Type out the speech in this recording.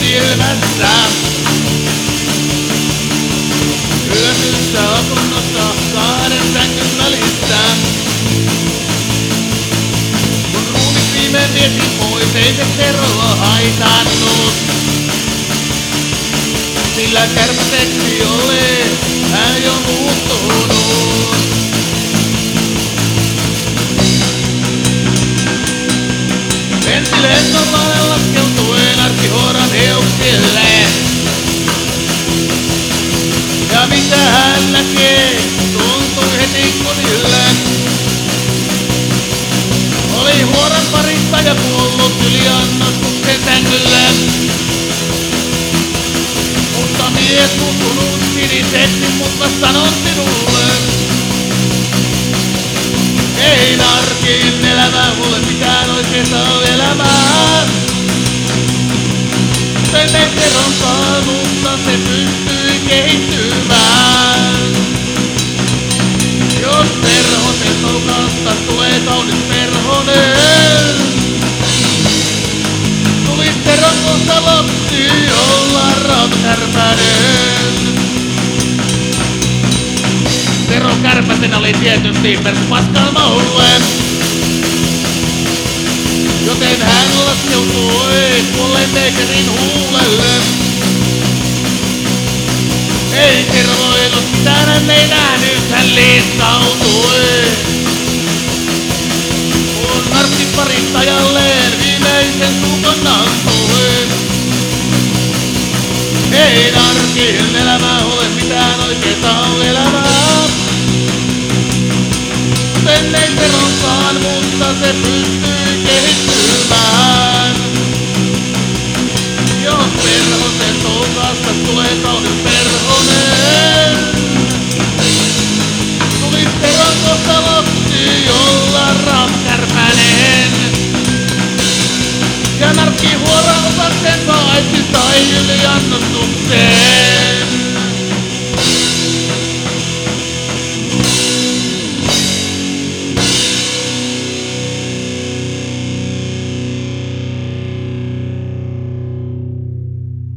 silmässä. Yömyssä asunnossa kahden sängyn välissä. Kun ruumis viime vietiin pois, ei se teroa haitannut. Sillä kärpäseksi ole mutta sanon sinulle. Ei narkin elämä mulle mitään oikeeta elämää. Sen ei kerronkaan, mutta se pystyy kehittymään. Jos perhosen toukasta tulee kaunis perhonen, tulis teronkosta lapsi olla rautakärpänen. Oli tietysti persy paskal maulle. Joten hän laskeutui kuolleen teikerin huulelle. Ei Tero voinut mitään, hän ei nähnyt, hän liittautui. Kun Martti parittajalleen viimeisen suukon antoi. Ei narkin elämä ole mitään oikeeta elämää. Sen ei peronkaan, mutta se pystyy kehittymään. Jos perhosen toukasta tulee kaunis perhonen, tulis peron kohta lapsi, jolla ramkärpänen. Ja narkki huora osakseen paitsi sai yli annostukseen.